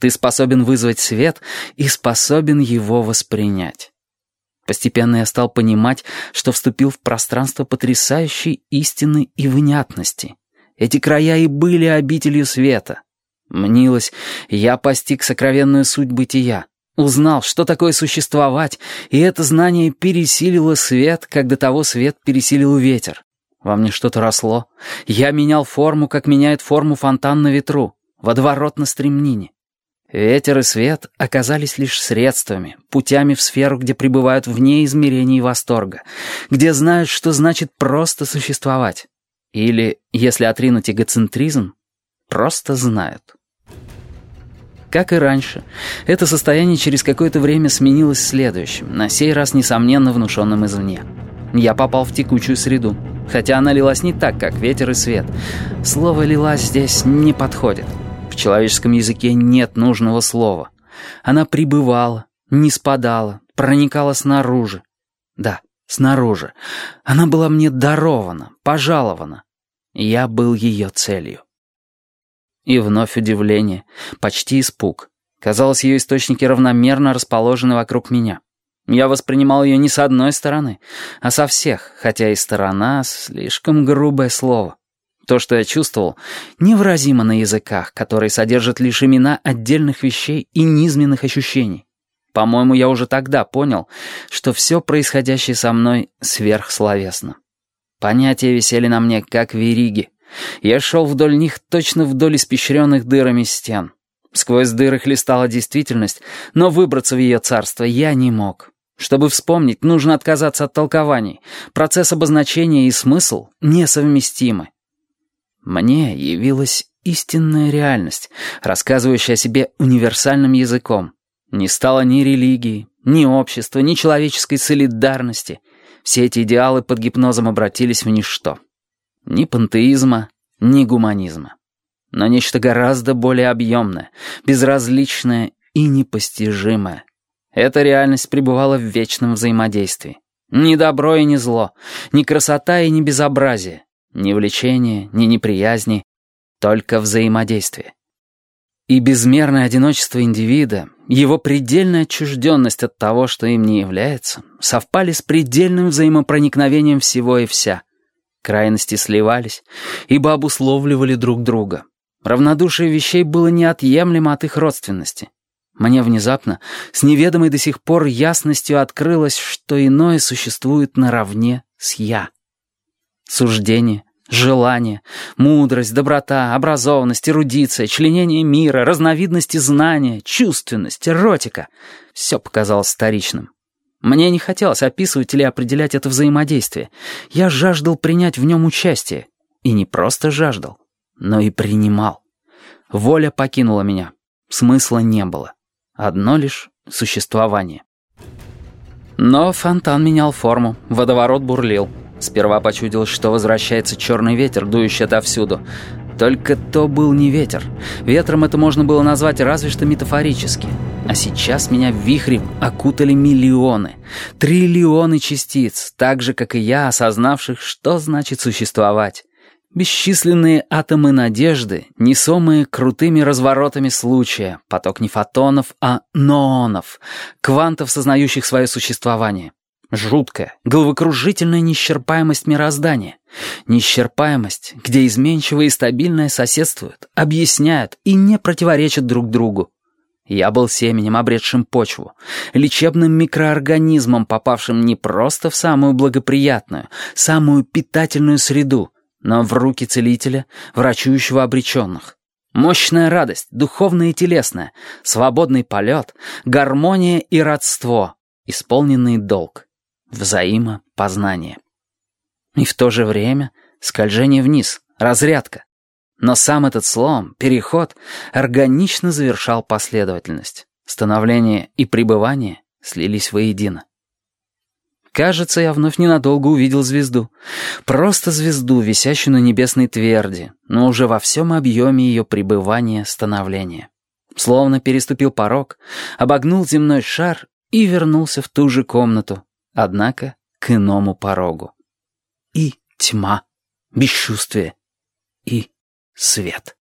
Ты способен вызвать свет и способен его воспринять. Постепенно я стал понимать, что вступил в пространство потрясающей истины и внятности. Эти края и были обителью света. Мнилось, я постиг сокровенную суть бытия, узнал, что такое существовать, и это знание пересилило свет, как до того свет пересилил ветер. Во мне что-то росло. Я менял форму, как меняет форму фонтан на ветру, водоворот на стремнине. Ветер и свет оказались лишь средствами, путями в сферу, где пребывают вне измерений восторга, где знают, что значит просто существовать. Или, если отринуть эгоцентризм, просто знают. Как и раньше, это состояние через какое-то время сменилось следующим, на сей раз, несомненно, внушенным извне. Я попал в текучую среду, хотя она лилась не так, как ветер и свет. Слово «лилась» здесь не подходит человеческом языке нет нужного слова. Она пребывала, не спадала, проникала снаружи. Да, снаружи. Она была мне дарована, пожалована. Я был ее целью. И вновь удивление, почти испуг. Казалось, ее источники равномерно расположены вокруг меня. Я воспринимал ее не с одной стороны, а со всех, хотя и сторона — слишком грубое слово. То, что я чувствовал, невыразимо на языках, которые содержат лишь имена отдельных вещей и низменных ощущений. По-моему, я уже тогда понял, что все происходящее со мной сверхсловесно. Понятия висели на мне, как вериги. Я шел вдоль них точно вдоль испещренных дырами стен. Сквозь дыры хлестала действительность, но выбраться в ее царство я не мог. Чтобы вспомнить, нужно отказаться от толкований. Процесс обозначения и смысл несовместимы. Мне явилась истинная реальность, рассказывающая о себе универсальным языком. Не стало ни религии, ни общества, ни человеческой солидарности. Все эти идеалы под гипнозом обратились в ничто. Ни пантеизма, ни гуманизма. Но нечто гораздо более объемное, безразличное и непостижимое. Эта реальность пребывала в вечном взаимодействии. Ни добро и ни зло, ни красота и ни безобразие, ни влечения, ни неприязни, только взаимодействие. И безмерное одиночество индивида, его предельная отчужденность от того, что им не является, совпали с предельным взаимопроникновением всего и вся. Крайности сливались, ибо обусловливали друг друга. Равнодушие вещей было неотъемлемо от их родственности. Мне внезапно, с неведомой до сих пор ясностью открылось, что иное существует наравне с «я». Суждение, желание, мудрость, доброта, образованность, эрудиция, членение мира, разновидности знания, чувственность, эротика — все показалось вторичным. Мне не хотелось описывать или определять это взаимодействие. Я жаждал принять в нем участие. И не просто жаждал, но и принимал. Воля покинула меня. Смысла не было. Одно лишь существование. Но фонтан менял форму, водоворот бурлил. Сперва почудилось, что возвращается черный ветер, дующий отовсюду. Только то был не ветер. Ветром это можно было назвать разве что метафорически. А сейчас меня вихрем окутали миллионы, триллионы частиц, так же, как и я, осознавших, что значит существовать. Бесчисленные атомы надежды, несомые крутыми разворотами случая, поток не фотонов, а ноонов, квантов, сознающих свое существование. Жуткая, головокружительная неисчерпаемость мироздания. Неисчерпаемость, где изменчивое и стабильное соседствуют, объясняют и не противоречат друг другу. Я был семенем, обретшим почву, лечебным микроорганизмом, попавшим не просто в самую благоприятную, самую питательную среду, но в руки целителя, врачующего обреченных. Мощная радость, духовная и телесная, свободный полет, гармония и родство, исполненный долг взаимопознание. И в то же время скольжение вниз, разрядка. Но сам этот слом, переход, органично завершал последовательность. Становление и пребывание слились воедино. Кажется, я вновь ненадолго увидел звезду. Просто звезду, висящую на небесной тверди, но уже во всем объеме ее пребывания, становления. Словно переступил порог, обогнул земной шар и вернулся в ту же комнату, однако к иному порогу. И тьма, бесчувствие, и свет.